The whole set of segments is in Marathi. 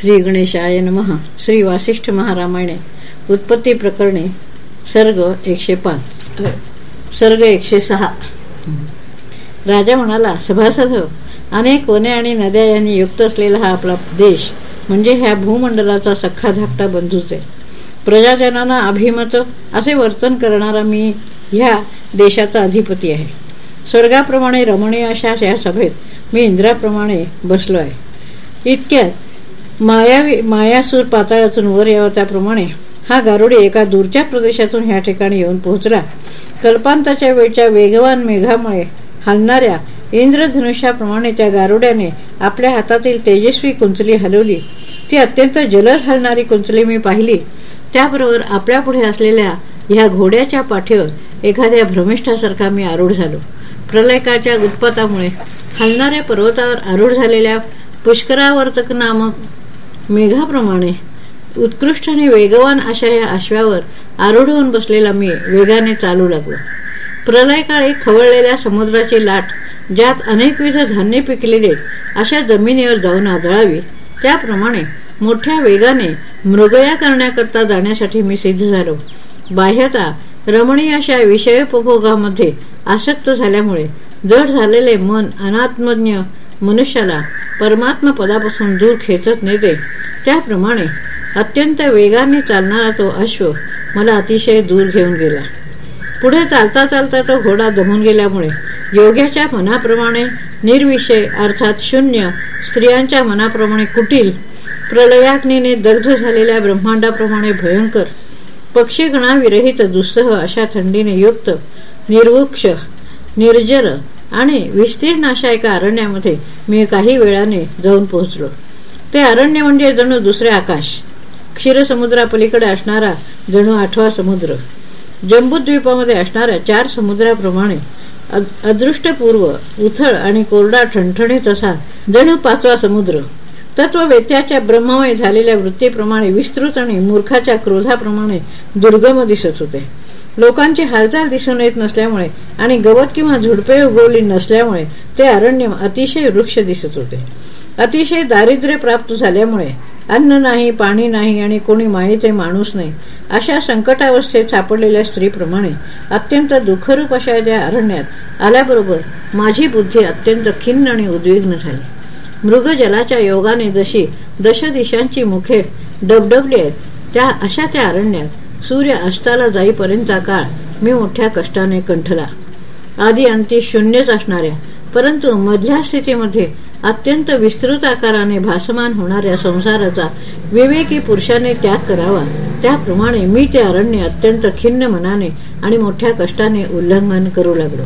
श्री गणेशाय नमः. श्री वासिष्ठ महारामायणे. उत्पत्ती प्रकरणे सर्ग एकशे पाच. सर्ग एकशे सहा. राजा म्हणाला सभासद अनेक वने आणि नद्या यांनी युक्त असलेला हा आपला देश म्हणजे ह्या भूमंडलाचा सख्खा धाकटा बंधूच आहे. प्रजाजनांना अभिमत असे वर्तन करणारा मी ह्या देशाचा अधिपती आहे. स्वर्गाप्रमाणे रमणीय अशा या सभेत मी इंद्राप्रमाणे बसलो आहे. इतक्यात मायावी मायासूर पाताळातून वर यावं त्याप्रमाणे हा गारुडी एका दूरच्या प्रदेशातून ह्या ठिकाणी येऊन पोहोचला. कल्पांताच्या वेळच्या वेगवान मेघामुळे हलणाऱ्या इंद्रधनुष्याप्रमाणे त्या गारुड्याने आपल्या हातातील तेजस्वी कुंचली हलवली. ती अत्यंत जलद हलणारी कुंचली मी पाहिली. त्याबरोबर आपल्या पुढे असलेल्या ह्या घोड्याच्या पाठीवर एखाद्या भ्रमिष्ठासारखा मी आरूढ झालो. प्रलयकाच्या उत्पातामुळे हलणाऱ्या पर्वतावर आरूढ झालेल्या पुष्करावर्तक नामक मेघाप्रमाणे. उत्कृष्ट आणि वेगवान अशा या अश्वावर आरूढ होऊन बसलेला मी वेगाने चालू लागलो. प्रलयकाळी खवळलेल्या समुद्राची लाट ज्यात अनेकविध धान्य पिकलेले अशा जमिनीवर जाऊन आदळावी. त्याप्रमाणे मोठ्या वेगाने मृगया करण्याकरता जाण्यासाठी मी सिद्ध झालो. बाह्यता रमणीय अशा विषयोपभोगामध्ये आसक्त झाल्यामुळे जड झालेले मन अनात्मज्ञ मनुष्याला परमात्मा पदापासून दूर खेचत नेते. त्याप्रमाणे अत्यंत वेगाने चालणारा तो अश्व मला अतिशय दूर घेऊन गेला. पुढे चालता चालता तो घोडा दमून गेल्यामुळे योग्याच्या मनाप्रमाणे निर्विषय अर्थात शून्य स्त्रियांच्या मनाप्रमाणे कुटील प्रलयाग्नीने दग्ध झालेल्या ब्रह्मांडाप्रमाणे भयंकर पक्षीगणाविरहित दुस्सह अशा थंडीने युक्त निर्वृक्ष निर्जल आणि विस्तीर्ण अशा एका अरण्यामध्ये मी काही वेळाने जाऊन पोहोचलो. ते अरण्य म्हणजे जणू दुसरे आकाश. क्षीरसमुद्रापलीकडे असणारा जणू आठवा समुद्र. जम्बूद्वीपामध्ये असणाऱ्या चार समुद्राप्रमाणे अदृष्टपूर्व उथळ आणि कोरडा ठणठणीत असा जणू पाचवा समुद्र. तत्ववेत्याच्या ब्रह्ममय झालेल्या वृत्तीप्रमाणे विस्तृत आणि मूर्खाच्या क्रोधाप्रमाणे दुर्गम दिसत होते. लोकांची हालचाल दिसून येत नसल्यामुळे आणि गवत किंवा झुडपे उगवली नसल्यामुळे ते अरण्य अतिशय वृक्ष दिसत होते. अतिशय दारिद्र्य प्राप्त झाल्यामुळे अन्न नाही पाणी नाही आणि कोणी मायेचे माणूस नाही अशा संकटावस्थेत सापडलेल्या स्त्रीप्रमाणे अत्यंत दुःखरूप अशा त्या अरण्यात आल्याबरोबर माझी बुद्धी अत्यंत खिन्न आणि उद्विग्न झाली. मृगजलाच्या योगाने जशी दशदिशांची मुखे डबडबली आहेत त्या अशा त्या अरण्यात सूर्य अस्ताला जाईपर्यंतचा काळ मी मोठ्या कष्टाने कंठला. आधी अंती शून्यच असणाऱ्या परंतु मधल्या स्थितीमध्ये अत्यंत विस्तृत आकाराने भासमान होणाऱ्या संसाराचा विवेकी पुरुषाने त्याग करावा. त्याप्रमाणे मी ते अरण्य अत्यंत खिन्न मनाने आणि मोठ्या कष्टाने उल्लंघन करू लागलो.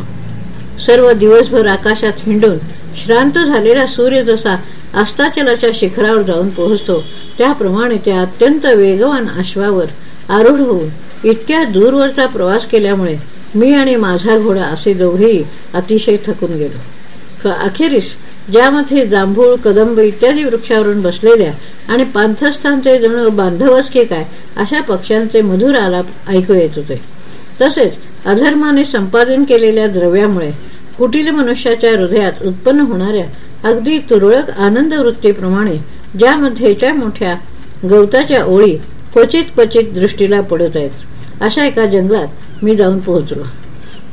सर्व दिवसभर आकाशात हिंडून श्रांत झालेला सूर्य जसा अस्ताचलाच्या शिखरावर जाऊन पोहोचतो त्याप्रमाणे त्या अत्यंत वेगवान अश्वावर आरूढ होऊन इतक्या दूरवरचा प्रवास केल्यामुळे मी आणि माझा घोडा असे दोघेही अतिशय थकून गेलो. अखेरीस ज्यामध्ये जांभूळ कदंब इत्यादी वृक्षावरून बसलेल्या आणि पांथस्थानचे जणू बांधवच के काय अशा पक्ष्यांचे मधुर आलाप ऐकू येत होते. तसेच अधर्माने संपादन केलेल्या द्रव्यामुळे कुटील मनुष्याच्या हृदयात उत्पन्न होणाऱ्या अगदी तुरळक आनंद वृत्तीप्रमाणे ज्यामध्ये मोठ्या गवताच्या ओळी क्वचित क्वचित दृष्टीला पडत आहेत. अशा एका जंगलात मी जाऊन पोहोचलो.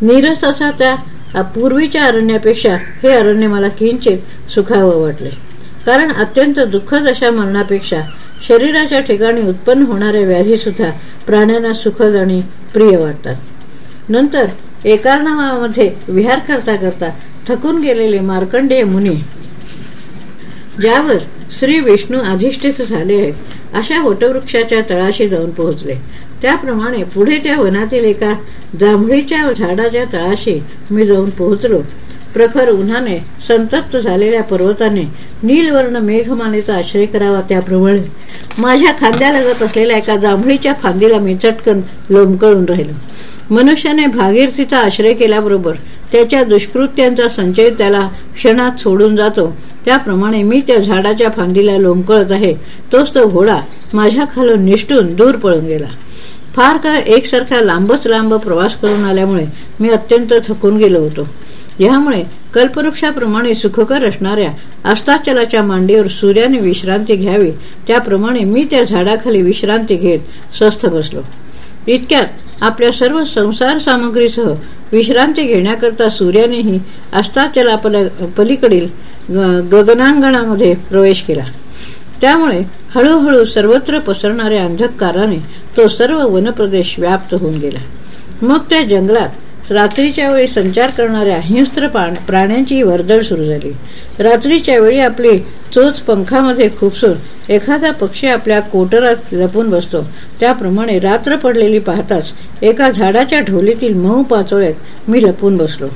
नीरस असा त्या पूर्वीच्या अरण्यापेक्षा हे अरण्य मला किंचित सुखावं वाटले. कारण अत्यंत दुःखद अशा मरणापेक्षा शरीराच्या ठिकाणी उत्पन्न होणाऱ्या व्याधी सुद्धा प्राण्यांना सुखद आणि प्रिय वाटतात. नंतर एकार्णवामध्ये विहार करता करता थकून गेलेले मार्कंडेय मुनी ज्यावर श्री विष्णू अधिष्ठित झाले आहेत अशा वटवृक्षाच्या तळाशी जाऊन पोहोचले. त्याप्रमाणे पुढे त्या वनातील एका जांभळीच्या झाडाच्या तळाशी मी जाऊन पोहोचलो. प्रखर उन्हाने संतप्त झालेल्या पर्वताने नीलवर्ण मेघमानेचा आश्रय करावा त्याप्रमाणे माझ्या खांद्यालगत असलेल्या एका जांभळीच्या फांदीला मी चटकन लोंबकळून राहिलो. मनुष्याने भागीरथीचा आश्रय केल्याबरोबर त्याच्या दुष्कृत्यांचा संचय त्याला क्षणात सोडून जातो. त्याप्रमाणे मी त्या झाडाच्या फांदीला लोंबकळत आहे. तोच तो घोडा माझ्या खालून निष्ठून दूर पळून गेला. फार काळ एकसारखा लांबच लांब प्रवास करून आल्यामुळे मी अत्यंत थकून गेलो होतो. यामुळे कल्पवृक्षाप्रमाणे सुखकर असणाऱ्या अस्ताचलाच्या मांडीवर सूर्याने विश्रांती घ्यावी. त्याप्रमाणे मी त्या झाडाखाली विश्रांती घेत स्वस्थ बसलो. इतक्यात आपल्या सर्व संसार सामग्रीसह विश्रांती घेण्याकरता सूर्यानेही अस्ताचला पलीकडील गगनांगणामध्ये प्रवेश केला. त्यामुळे हळूहळू सर्वत्र पसरणाऱ्या अंधकाराने तो सर्व वनप्रदेश व्याप्त होऊन गेला. मग त्या जंगलात रात्रीच्या वेळी संचार करणाऱ्या हिंस्त्र प्राण्यांची वर्दळ सुरू झाली. रात्रीच्या वेळी आपली चोच पंखामध्ये खुपसून एखादा पक्षी आपल्या कोटरात लपून बसतो. त्याप्रमाणे रात्र पडलेली पाहताच एका झाडाच्या ढोलीतील मऊ पाचोळ्यात मी लपून बसलो.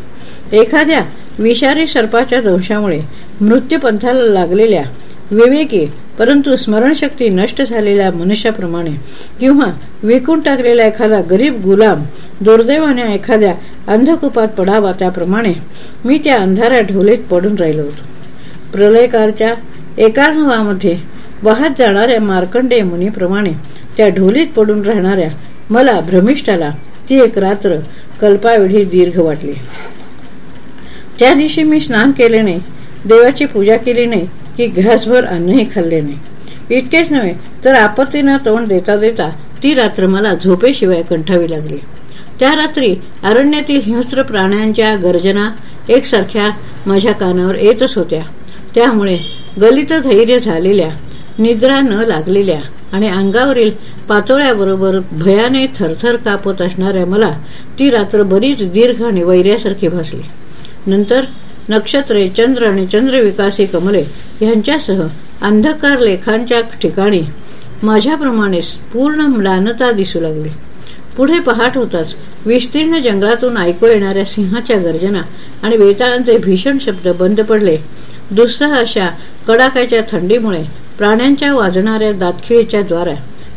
एखाद्या विषारी सर्पाच्या दंशामुळे मृत्यूपंथाला लागलेल्या विवेकी परंतु स्मरणशक्ती नष्ट झालेल्या मनुष्याप्रमाणे किंवा विकून टाकलेला एखादा गरीब गुलाम दुर्दैवाने एखाद्या अंधकुपात पडावा त्याप्रमाणे मी त्या अंधाऱ्या ढोलीत पडून राहिलो होतो. प्रलयकारच्या एकार्णवामध्ये वाहत जाणाऱ्या मार्कंडेय मुनीप्रमाणे त्या ढोलीत पडून राहणाऱ्या मला भ्रमिष्ठाला ती एक रात्र कल्पावेढी दीर्घ वाटली. त्या दिवशी मी स्नान केले नाही देवाची पूजा केली नाही की घासभर अन्नही खाल्ले नाही. इतकेच नव्हे तर आपत्तीनं तोंड देता देता ती रात्र मला झोपेशिवाय कंठावी लागली. त्या रात्री अरण्यातील हिंस्त्र प्राण्यांच्या गर्जना एकसारख्या माझ्या कानावर येतच होत्या. त्यामुळे गलित धैर्य झालेल्या निद्रा न लागलेल्या आणि अंगावरील पातोळ्याबरोबर भयाने थरथर कापत असणाऱ्या मला ती रात्र बरीच दीर्घ आणि वैर्यासारखी भासली. नंतर नक्षत्रे चंद्र आणि चंद्रविकासी कमले यांच्यासह अंधकार लेखांच्या ठिकाणी माझ्याप्रमाणेच पूर्ण म्लानता दिसू लागली. पुढे पहाट होताच विस्तीर्ण जंगलातून ऐकू येणाऱ्या सिंहाच्या गर्जना आणि वेताळांचे भीषण शब्द बंद पडले. दुस्सह अशा कडाक्याच्या थंडीमुळे प्राण्यांच्या वाजणाऱ्या दातखिळीच्या द्वारा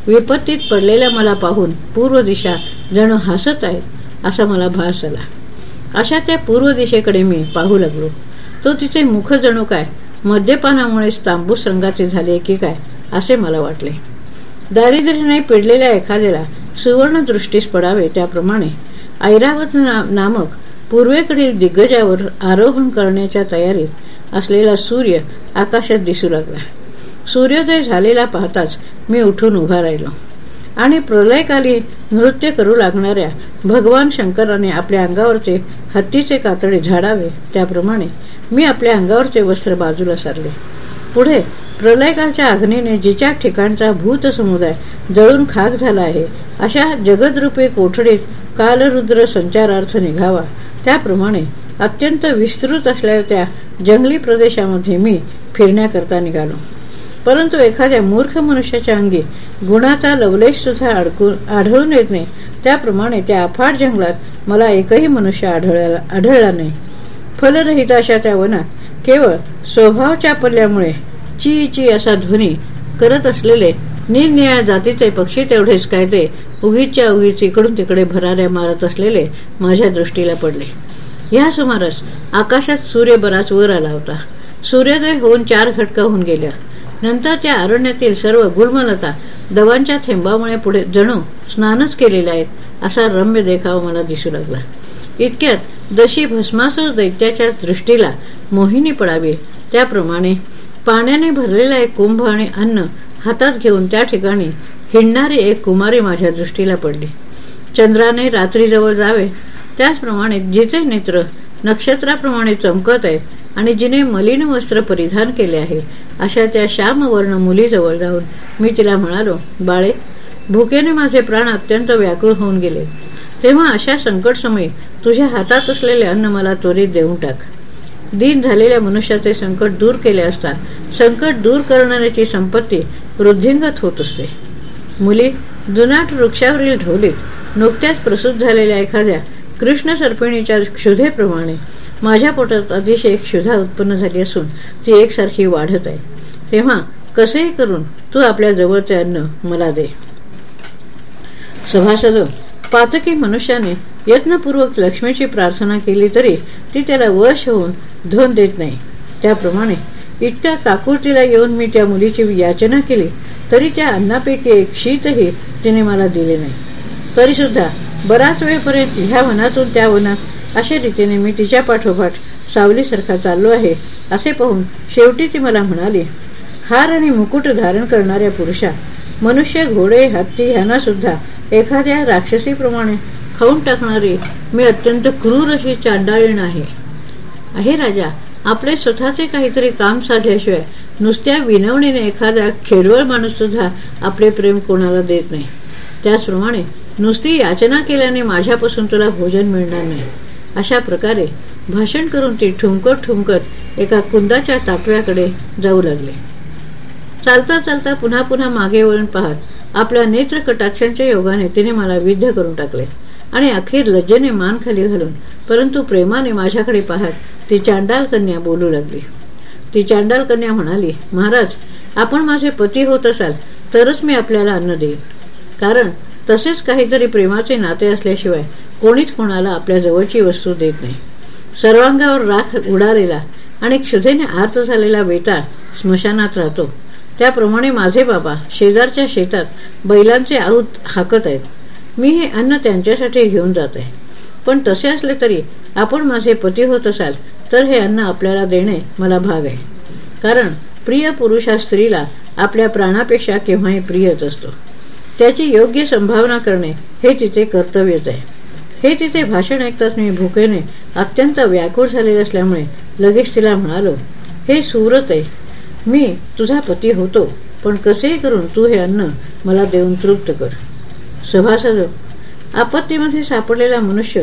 विपत्तीत पडलेल्या मला पाहून पूर्व दिशा जणू हसत आहेत असा मला भास आला. अशा त्या पूर्व दिशेकडे मी पाहू लागलो. तो तिचे मुख जणू काय? मद्यपानामुळे तांबूस रंगाचे झाले की काय? असे मला वाटले. दारिद्र्याने पिडलेल्या एखाद्याला सुवर्ण दृष्टीस पडावे त्याप्रमाणे ऐरावत नामक पूर्वेकडील दिग्गजावर आरोहण करण्याच्या तयारीत असलेला सूर्य आकाशात दिसू लागला. सूर्योदय झालेला पाहताच मी उठून उभा राहिलो. आणि प्रलयकाली नृत्य करू लागणाऱ्या भगवान शंकराने आपल्या अंगावरचे हत्तीचे कातडे झाडावे त्याप्रमाणे मी आपल्या अंगावरचे वस्त्र बाजूला सारले. पुढे प्रलयकालच्या अग्नीने जिच्या ठिकाणचा भूत समुदाय जळून खाक झाला आहे अशा जगदरूपे कोठडीत कालरुद्र संचारार्थ निघावा. त्याप्रमाणे अत्यंत विस्तृत असलेल्या त्या जंगली प्रदेशामध्ये मी फिरण्याकरता निघालो. परंतु एखाद्या मूर्ख मनुष्याच्या अंगी गुणाचा लवलेश सुद्धा आढळून येत नाही. त्याप्रमाणे त्या अफाट जंगलात मला एकही मनुष्य आढळला नाही. फलरहित अशा त्या वनात केवळ स्वभाव पल्ल्यामुळे ची ची असा ध्वनी करत असलेले निरनिळ्या जातीचे पक्षी तेवढेच काय ते उगीच्या उगीच इकडून तिकडे भराऱ्या मारत असलेले माझ्या दृष्टीला पडले. या सुमारास आकाशात सूर्य बराच वर आला होता. सूर्योदय होऊन चार घटका होऊन गेल्या. नंतर त्या अरण्यातील सर्व गुलमलता दवांच्या थेंबामुळे पुढे जणू स्नानच केलेले आहेत असा रम्य देखावा मला दिसू लागला. इतक्यात जशी भस्मासूर दैत्याच्या दृष्टीला मोहिनी पडावी त्याप्रमाणे पाण्याने भरलेला एक कुंभ आणि अन्न हातात घेऊन त्या ठिकाणी हिंडणारी एक कुमारी माझ्या दृष्टीला पडली. चंद्राने रात्रीजवळ जावे त्याचप्रमाणे जिचे नेत्र नक्षत्राप्रमाणे चमकत आहे आणि जिने मलिन वस्त्र परिधान केले आहे अशा त्या श्यामवर्ण मुलीजवळ जाऊन मी तिला म्हणालो बाळे भुकेने माझे प्राण अत्यंत व्याकुळ होऊन गेले. तेव्हा अशा संकट समयी तुझ्या हातात असलेले अन्न मला त्वरित देऊन टाक. दिन झालेल्या मनुष्याचे संकट दूर केले असता संकट दूर करणाऱ्याची संपत्ती वृद्धिंगत होत असते. मुली जुनाट वृक्षावरील ढोलीत नुकत्याच प्रसूत झालेल्या एखाद्या कृष्ण सर्पिणीच्या क्षुधेप्रमाणे माझ्या पोटात अतिशय क्षुधा उत्पन्न झाली असून ती एकसारखी वाढत आहे. तेव्हा कसेही करून तू आपल्या जवळचे अन्न मला दे? सभासद पातकी मनुष्याने यत्नपूर्वक लक्ष्मीची प्रार्थना केली तरी ती त्याला वश होऊन धन देत नाही. त्याप्रमाणे इतक्या काकुळतीला येऊन मी त्या मुलीची याचना केली तरी त्या अन्नापैकी एक शीतही तिने मला दिले नाही. तरी सुद्धा बराच वेळपर्यंत ह्या वनातून त्या वनात अशा रीतीने मी तिच्या पाठोपाठ सावलीसारखा चाललो आहे. असे पाहून शेवटी ती मला म्हणाली हार आणि मुकुट धारण करणाऱ्या पुरुषा मनुष्य घोडे हत्ती ह्यांना सुद्धा एखाद्या राक्षसीप्रमाणे खाऊन टाकणारी मी अत्यंत क्रूर अशी चांडाळीण आहे. आहे राजा आपले स्वतःचे काहीतरी काम साधल्याशिवाय नुसत्या विनवणीने एखादा खेडवळ माणूस सुद्धा आपले प्रेम कोणाला देत नाही. त्याचप्रमाणे नुसती याचना केल्याने माझ्यापासून तुला भोजन मिळणार नाही. अशा प्रकारे भाषण करून ती ठुमकत ठुमकत एका कुंदाच्या ताटव्याकडे जाऊ लागले. चालता चालता पुन्हा पुन्हा मागे वळून पाहत आपल्या नेत्र कटाक्षांच्या योगाने तिने मला विद्ध करून टाकले आणि अखेर लज्जेने मान खाली घालून परंतु प्रेमाने माझ्याकडे पाहत ती चांडाल कन्या बोलू लागली. ती चांडाल कन्या म्हणाली महाराज आपण माझे पती होत असाल तरच मी आपल्याला अन्न देईन. कारण तसेच काहीतरी प्रेमाचे नाते असल्याशिवाय कोणीच कोणाला आपल्या जवळची वस्तू देत नाही. सर्वांगावर राख उडालेला आणि क्षुधेने आर्त झालेला वेताळ स्मशानात राहतो. त्याप्रमाणे माझे बाबा शेजारच्या शेतात बैलांचे आऊत हाकत आहेत. मी हे अन्न त्यांच्यासाठी घेऊन जात आहे पण तसे असले तरी आपण माझे पती होत असाल तर हे अन्न आपल्याला देणे मला भाग आहे. कारण प्रिय पुरुष हा स्त्रीला आपल्या प्राणापेक्षा केव्हाही प्रियच असतो. त्याची योग्य संभावना करणे हे तिचे कर्तव्यच आहे. हे तिचे भाषण ऐकताच मी भुकेने अत्यंत व्याकुळ झालेले असल्यामुळे लगेच तिला म्हणालो हे सुरत आहे मी तुझा पती होतो पण कसेही करून तू हे अन्न मला देऊन तृप्त कर? सभासद आपत्तीमध्ये सापडलेला मनुष्य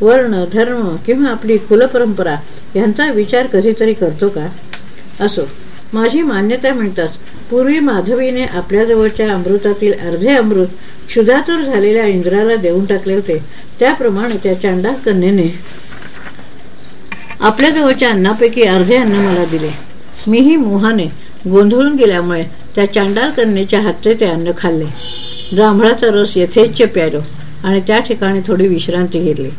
वर्ण धर्म किंवा आपली कुलपरंपरा यांचा विचार कधीतरी करतो का? असो माझी मान्यता मिळताच पूर्वी माधवीने आपल्याजवळच्या अमृतातील अर्धे अमृत क्षुधातूर झालेल्या इंद्राला देऊन टाकले होते. त्याप्रमाणे त्या चांडा कन्येने आपल्याजवळच्या अन्नापैकी अर्धे अन्न मला दिले. मीही मोहाने गोंधळून गेल्यामुळे त्या चांडाल कन्येच्या हातचे ते अन्न खाल्ले. जांभळाचा रस यथेच्छ प्यालो आणि त्या ठिकाणी थोडी विश्रांती घेतली.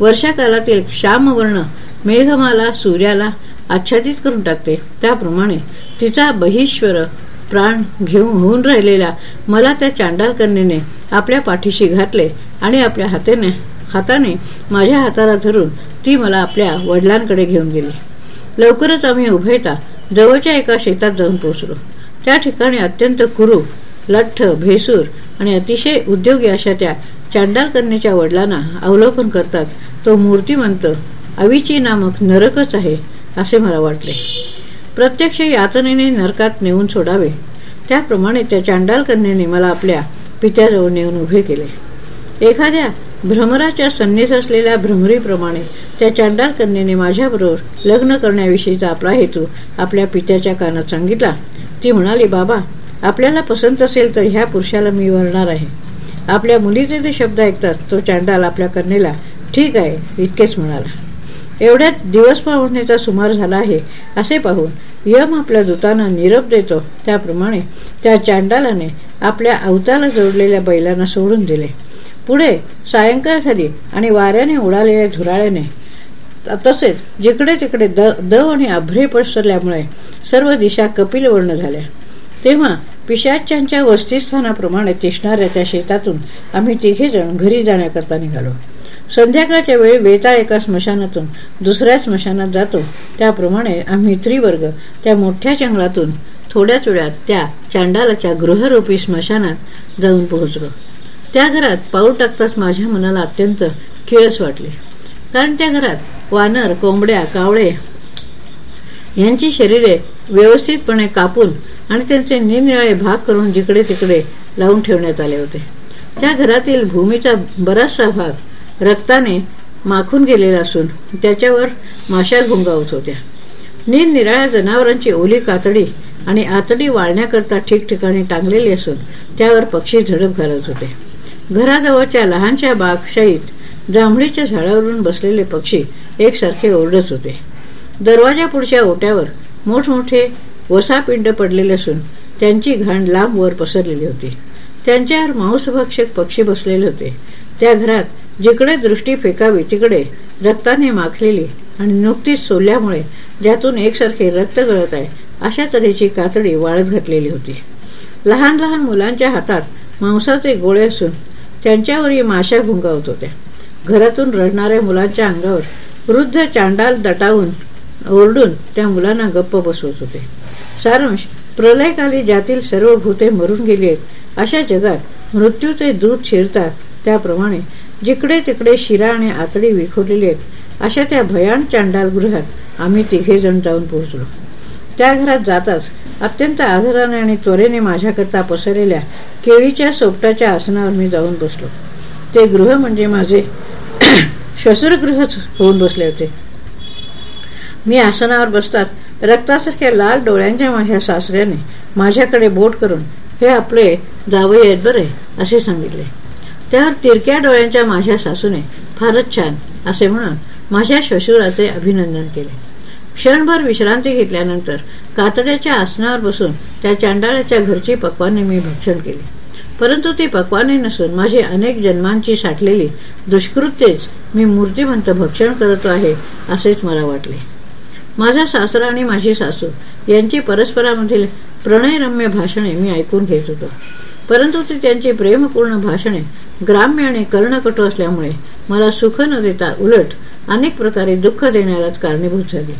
वर्षाकालातील श्यामवर्ण मेघमाला सूर्याला आच्छादित करून टाकते. त्याप्रमाणे तिचा बहिश्वर प्राण घेऊन होऊन राहिलेला मला त्या चांडालकन्येने आपल्या पाठीशी घातले आणि आपल्या हाताने हाताने माझ्या हाताला धरून ती मला आपल्या वडिलांकडे घेऊन गेली. लवकरच आम्ही उभयता जवळच्या एका शेतात जाऊन पोहोचलो. त्या ठिकाणी अत्यंत कुरूप लठ्ठ भेसूर आणि अतिशय उद्योगी अशा त्या चांडाल कन्याच्या वडिलांना अवलोकन करताच तो मूर्तिमंत अविची नामक नरकच आहे असे मला वाटले. प्रत्यक्ष यातनेने नरकात नेऊन सोडावे. त्याप्रमाणे त्या चांडालकन्याने मला आपल्या पित्याजवळ नेऊन उभे केले. एखाद्या भ्रमराच्या सन्नीस असलेल्या भ्रमरीप्रमाणे त्या चांडाल कन्येने माझ्याबरोबर लग्न करण्याविषयीचा आपला हेतू आपल्या पित्याच्या कानात सांगितला. ती म्हणाली बाबा आपल्याला पसंत असेल तर ह्या पुरुषाला मी वरणार आहे. आपल्या मुलीचे ते शब्द ऐकताच तो चांडाल आपल्या कन्येला ठीक आहे इतकेच म्हणाला. एवढ्यात दिवस पावण्याचा सुमार झाला आहे असे पाहून यम आपल्या दूतांना निरोप देतो. त्याप्रमाणे त्या चांडालाने आपल्या अवताला जोडलेल्या बैलांना सोडून दिले. पुढे सायंकाळ झाली आणि वाऱ्याने उडालेल्या धुराळ्याने तसेच जिकडे तिकडे दव आणि अभ्रे पसरल्यामुळे सर्व दिशा कपिलवर्ण झाल्या. तेव्हा पिशाच्यांच्या वस्तीस्थानाप्रमाणे तिसणाऱ्या त्या शेतातून आम्ही तिघे जण घरी जाण्याकरता निघालो. संध्याकाळच्या वेळी वेता एका स्मशानातून दुसऱ्या स्मशानात जातो. त्याप्रमाणे आम्ही त्रिवर्ग त्या मोठ्या जंगलातून थोड्याच वेळात त्या चांडालाच्या गृहरूपी स्मशानात जाऊन पोहोचलो. त्या घरात पाऊल टाकताच माझ्या मनाला अत्यंत किळस वाटली. कारण त्या घरात वानर कोंबड्या कावळे यांची शरीरे व्यवस्थितपणे कापून आणि त्यांचे निरनिराळे भाग करून जिकडे तिकडे लावून ठेवण्यात आले होते. त्या घरातील भूमीचा बराचसा भाग रक्ताने माखून गेलेला असून त्याच्यावर माशा घुंगावत होत्या निरनिराळ्या जनावरांची ओली कातडी आणि आतडी वाळण्याकरता ठिकठिकाणी टांगलेली असून त्यावर पक्षी झडप घालत होते. घराजवळच्या लहानशा बागशाहीत जांभळीच्या झाडावरून बसलेले पक्षी एकसारखे ओरडत होते. दरवाजा पुढच्या ओट्यावर मोठमोठे वसापिंड पडलेले असून त्यांची घाण लांब वर पसरलेली होती. त्यांच्यावर मांसभक्षक पक्षी बसलेले होते. त्या घरात जिकडे दृष्टी फेकावी तिकडे रक्ताने माखलेली आणि नुकतीच सोल्यामुळे ज्यातून एकसारखे रक्त गळत आहे अशा तऱ्हेची कातडी वाळत घातलेली होती. लहान लहान मुलांच्या हातात मांसाचे गोळे असून त्यांच्यावरही माशा घुंगावत होत्या. घरातून रडणाऱ्या मुलांच्या अंगावर वृद्ध चांडाल दटावून ओरडून त्या मुलांना गप्प बसवत होते. सारांश प्रलयकाली ज्यातील सर्व भूते मरून गेली आहेत अशा जगात मृत्यूचे दूध शिरतात त्याप्रमाणे जिकडे तिकडे शिरा आणि आतडी विखुरलेली आहेत अशा त्या भयान चांडाल गृहात आम्ही तिघे जण जाऊन पोहोचलो. त्या घरात जाताच अत्यंत आदराने आणि त्वरेने माझ्याकरता पसरलेल्या केळीच्या सोपटाच्या आसनावर मी जाऊन बसलो. ते गृह म्हणजे माझे श्वसुरगृहच होऊन बसले होते. मी आसनावर बसतात रक्तासारख्या लाल डोळ्यांच्या माझ्या सासऱ्याने माझ्याकडे बोट करून हे आपले जावई आहेत बरे असे सांगितले. त्यावर तिरक्या डोळ्यांच्या माझ्या सासूने फारच छान असे म्हणून माझ्या श्वशुराचे अभिनंदन केले. क्षणभर विश्रांती घेतल्यानंतर कातड्याच्या आसनावर बसून त्या चांडाळ्याच्या घरची पक्वाने मी भक्षण केले. परंतु ती पक्वाने नसून माझी अनेक जन्मांची साठलेली दुष्कृत्येच मी मूर्तिमंत भक्षण करत आहे असेच मला वाटले. माझा सासरा आणि माझी सासू यांची परस्परामधील प्रणयरम्य भाषणे मी ऐकून घेत होतो. परंतु ती त्यांची प्रेमपूर्ण भाषणे ग्राम्य आणि कर्णकटू असल्यामुळे मला सुख न देता उलट अनेक प्रकारे दुःख देण्यालाच कारणीभूत झाली.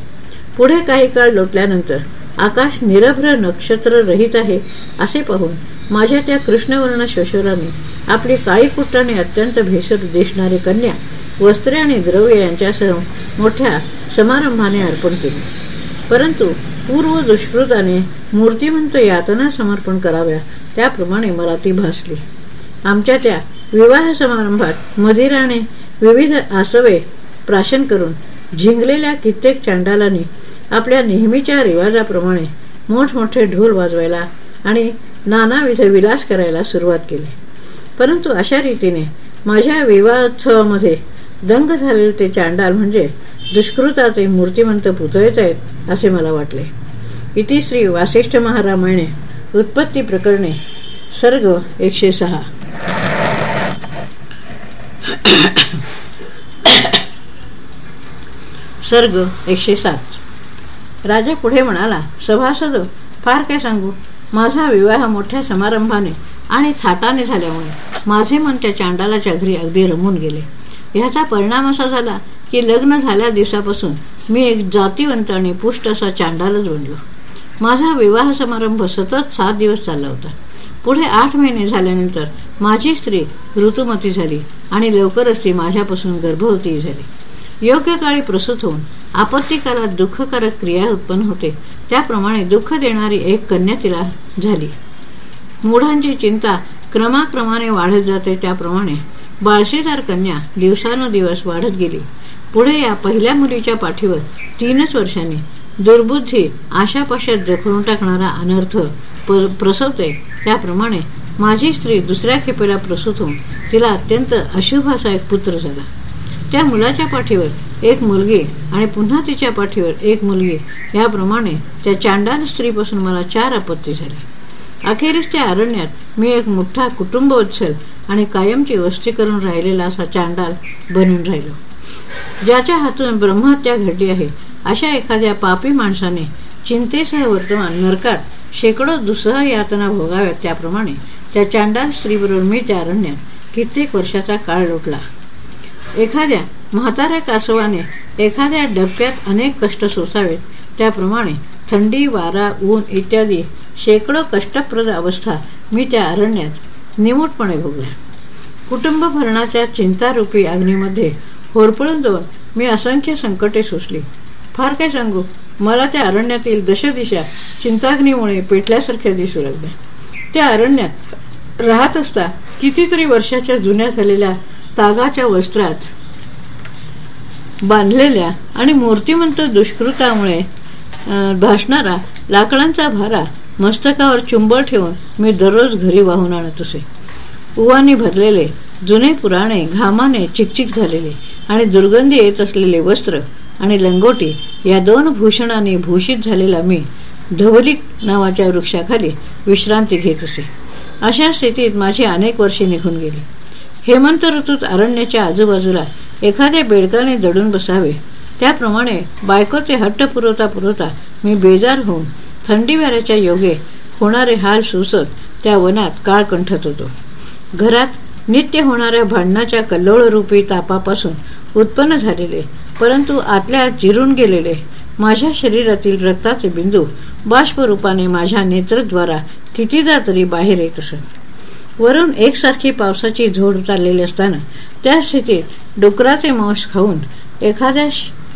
पुढे काही काळ लोटल्यानंतर आकाश निरभ्र नक्षत्र रहित आहे असे पाहून माझ्या त्या कृष्णवर्ण श्वशुराने आपली काळीकुट्टाने अत्यंत भेसर दिसणारी कन्या वस्त्रे आणि द्रव्य यांच्यासह मोठ्या समारंभाने अर्पण केले. परंतु पूर्व दुष्कृताने मूर्तिमंत यातना समर्पण कराव्या. त्याप्रमाणे मला ती भासली. आमच्या त्या विवाह समारंभात मदिराने विविध आसवे प्राशन करून झिंगलेल्या कित्येक चांडालांनी आपल्या नेहमीच्या रिवाजाप्रमाणे मोठमोठे ढोल वाजवायला आणि नानाविध विलास करायला सुरुवात केली. परंतु अशा रीतीने माझ्या विवाहोत्सवामध्ये दंग झालेले ते चांडाल म्हणजे दुष्कृताचे मूर्तिमंत पुतळेच आहेत असे मला वाटले. इति श्री वासिष्ठ महारामायणे उत्पत्ती प्रकरणे सर्ग एकशे सहा. सर्ग एकशे सात. राजा पुढे म्हणाला सभासद फार काय सांगू? माझा विवाह मोठ्या समारंभाने आणि थाटाने झाल्यामुळे माझे मन त्या चांडालाच्या घरी अगदी रमून गेले. ह्याचा परिणाम असा झाला की लग्न झाल्या दिवसापासून मी एक जातीवंत आणि पुष्ट असा चांडालच बनलो माझा विवाह समारंभ सतत सात दिवस चालला होता. पुढे आठ महिने झाल्यानंतर माझी स्त्री ऋतुमती झाली आणि लवकरच ती माझ्यापासून गर्भवती झाली. योग्य काळी प्रसूत होऊन आपत्तीकालात दुःखकारक क्रिया उत्पन्न होते. त्याप्रमाणे दुःख देणारी एक कन्या तिला झाली. मूढांची चिंता क्रमाक्रमाने वाढत जाते त्याप्रमाणे बाळशीदार कन्या दिवसानुदिवस वाढत गेली. पुढे या पहिल्या मुलीच्या पाठीवर तीनच वर्षांनी दुर्बुद्धी आशापाशात जखडून टाकणारा अनर्थ प्रसवते. त्याप्रमाणे माझी स्त्री दुसऱ्या खेपेला प्रसूत होऊन तिला अत्यंत अशुभ असा एक पुत्र झाला. त्या मुलाच्या पाठीवर एक मुलगी आणि पुन्हा तिच्या पाठीवर एक मुलगी याप्रमाणे त्या चांडाल स्त्रीपासून मला चार आपत्ती झाली. अखेरीस त्या अरण्यात मी एक मोठा कुटुंबोत्सव आणि कायमची वस्ती करून राहिलेला असा चांडाल बनून राहिलो. ज्याच्या हातून ब्रह्महत्या घडली आहे अशा एखाद्या पापी माणसाने चिंतेसह वर्तमान नरकात शेकडो दुसह यातना भोगाव्यात. त्याप्रमाणे त्या चांडाल स्त्रीबरोबर मी त्या अरण्यात कित्येक वर्षाचा काळ लोटला. एखाद्या म्हाताऱ्या कासवाने एखाद्या डब्यात अनेक कष्ट सोसावेत. त्याप्रमाणे थंडी वारा ऊन इत्यादी शेकडो कष्टप्रद अवस्था मी त्या अरण्यात निमूटपणे भोगल्या कुटुंब भरणाच्या चिंतारूपी अग्नीमध्ये होरपळून जाऊन मी असंख्य संकटे सोसली. फार काय सांगू? मला त्या अरण्यातील दशदिशा चिंताग्नीमुळे पेटल्यासारख्या दिसू लागल्या. त्या अरण्यात राहत असता कितीतरी वर्षाच्या जुन्या झालेल्या तागाच्या वस्त्रात बांधलेल्या आणि मूर्तिमंत दुष्कृतामुळे भासणारा लाकडांचा भारा मस्तकावर चुंबळ ठेवून मी दररोज घरी वाहून आणत असे. उवानी भरलेले जुने पुराणे घामाने चिकचिक झालेले आणि दुर्गंधी येत असलेले वस्त्र आणि लंगोटी या दोन भूषणांनी भूषित झालेला मी धवलिक नावाच्या वृक्षाखाली विश्रांती घेत असे. अशा स्थितीत माझी अनेक वर्षे निघून गेली. हेमंत ऋतूत अरण्याच्या आजूबाजूला एखाद्या बेडकाने दडून बसावे. त्याप्रमाणे बायकोचे हट्ट पुरवता पुरवता मी बेजार होऊन थंडीवाऱ्याच्या योगे होणारे हाल सुसत त्या वनात काळ कंठत होतो. घरात नित्य होणाऱ्या भांडणाच्या कल्लोळरूपी तापापासून उत्पन्न झालेले परंतु आतल्या जिरून गेलेले माझ्या शरीरातील रक्ताचे बिंदू बाष्परूपाने माझ्या नेत्रद्वारा कितीदा तरी बाहेर येत असत. वरून एकसारखी पावसाची झोड चाललेली असताना त्या स्थितीत डुकराचे मांस खाऊन एखाद्या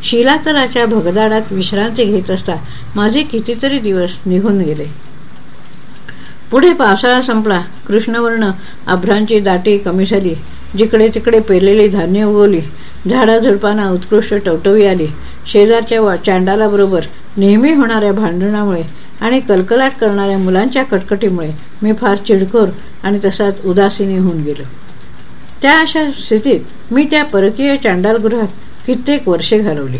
शिलातलाच्या भगदाडात विश्रांती घेत असता माझे कितीतरी दिवस निघून गेले. पुढे पावसाळा संपला. कृष्णवर्ण आभ्रांची दाटी कमी झाली. जिकडे तिकडे पेरलेली धान्य उगवली. झाडाझुडपांना उत्कृष्ट टवटवी आली. शेजारच्या चांडालाबरोबर नेहमी होणाऱ्या भांडणामुळे आणि कलकलाट करणाऱ्या मुलांच्या कटकटीमुळे मी फार चिडखोर आणि तसाच उदासीनी होऊन गेलो. त्या अशा स्थितीत मी त्या परकीय चांडालगृहात कित्येक वर्षे घालवली.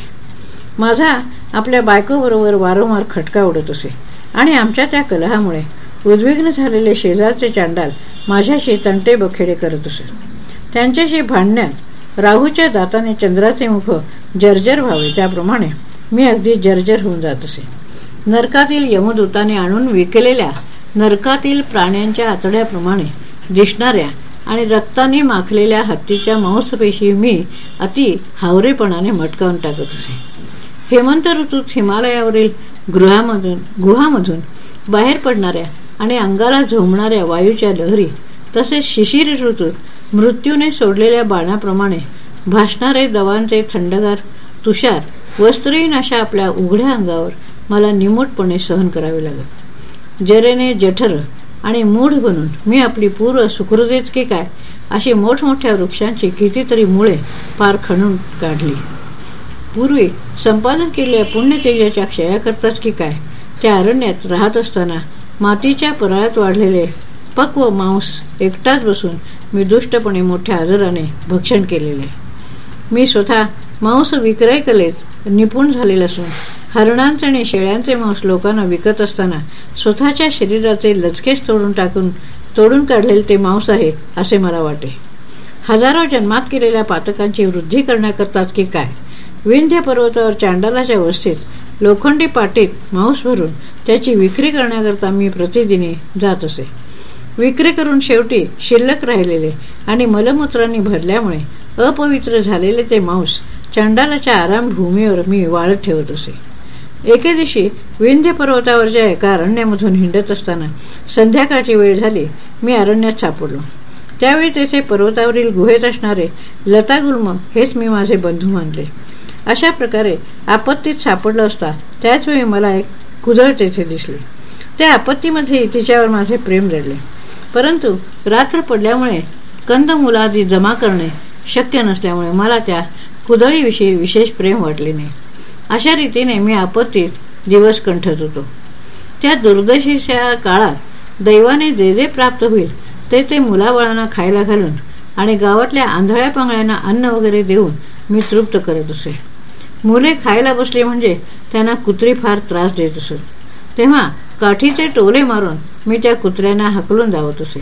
माझा आपल्या बायकोबरोबर वारंवार खटका उडत असे. आणि आमच्या त्या कलहामुळे उद्विग्न झालेले शेजारचे चांडाल माझ्याशी तंटे बखेडे करत असत त्यांच्याशी भांडण्यात राहूच्या दाताने चंद्राचे मुख जर्जर व्हावे त्याप्रमाणे मी अगदी जर्जर होऊन जात असे. नरकातील यमदूताने आणून विकलेल्या नरकातील प्राण्यांच्या आतड्याप्रमाणे दिसणाऱ्या आणि रक्ताने माखलेल्या हत्तीच्या मांसपेशी मी अति हावरेपणाने मटकावून टाकत असे. हेमंत ऋतूत हिमालयावरील गृहामधून गुहामधून बाहेर पडणाऱ्या आणि अंगाला झोंबणाऱ्या वायूच्या लहरी तसेच शिशिर ऋतूत मृत्यूने सोडलेल्या बाणाप्रमाणे भासणारे दवांचे थंडगार तुषार वस्त्रहीन अशा आपल्या उघड्या अंगावर मला निमूटपणे सहन करावे लागत. जरेने जठर आणि मूढ बनून मी आपली पूर्व सुकृतीच की काय? अशी मोठमोठ्या वृक्षांची कितीतरी मुळे पार खणून काढली. पूर्वी संपादन केलेल्या पुण्यतेजाच्या क्षयाकरताच की काय? त्या अरण्यात राहत असताना मातीच्या पराळ्यात वाढलेले पक्व मांस एकटाच बसून मी दुष्टपणे मोठ्या आदराने भक्षण केलेले. मी स्वतः मांस विक्रय कलेत निपुण झालेला असून हरणांचे आणि शेळ्यांचे मांस लोकांना विकत असताना स्वतःच्या शरीराचे लचकेच तोडून टाकून तोडून काढलेले ते मांस आहे असे मला वाटे. हजारो जन्मात केलेल्या पातकांची वृद्धी करण्याकरताच की काय? विंध्य पर्वतावर चांडालाच्या अवस्थेत लोखंडी पाटीत मांस भरून त्याची विक्री करण्याकरता मी प्रतिदिनी जात असे. विक्री करून शेवटी शिल्लक राहिलेले आणि मलमूत्रांनी भरल्यामुळे अपवित्र झालेले ते मांस चांडालाच्या आरामभूमीवर मी वाळत ठेवत असे. एके दिवशी विंध्य पर्वतावरच्या एका अरण्यामधून हिंडत असताना संध्याकाळची वेळ झाली मी अरण्यात सापडलो. त्यावेळी तेथे पर्वतावरील गुहेत असणारे लतागुल्म हेच मी माझे बंधू मानले. अशा प्रकारे आपत्तीत सापडलं असता त्याचवेळी मला एक कुदळ तेथे दिसली. त्या आपत्तीमध्ये तिच्यावर माझे प्रेम रडले. परंतु रात्र पडल्यामुळे कंद मुलादी जमा करणे शक्य नसल्यामुळे मला त्या कुदळीविषयी विशेष प्रेम वाटले नाही. अशा रीतीने मी आपत्तीत दिवस कंठत होतो. त्या दुर्दशेच्या काळात दैवाने जे जे प्राप्त होईल ते ते मुलाबाळांना खायला घालून आणि गावातल्या आंधळ्या पांगळ्यांना अन्न वगैरे देऊन मी तृप्त करत असे. मुले खायला बसली म्हणजे त्यांना कुत्री फार त्रास देत असत. तेव्हा काठीचे टोले मारून मी त्या कुत्र्यांना हकलून धावत असे.